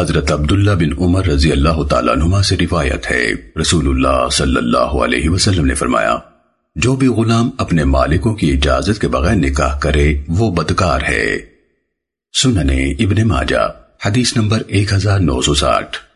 حضرت عبداللہ بن عمر رضی اللہ تعالیٰ عنہما سے روایت ہے۔ رسول اللہ صلی اللہ علیہ وسلم نے فرمایا، جو بھی غلام اپنے مالکوں کی اجازت کے بغیر نکاح کرے، وہ بدکار ہے۔ سننے ابن ماجہ، حدیث نمبر ایک ہزار نو سو ساٹھ۔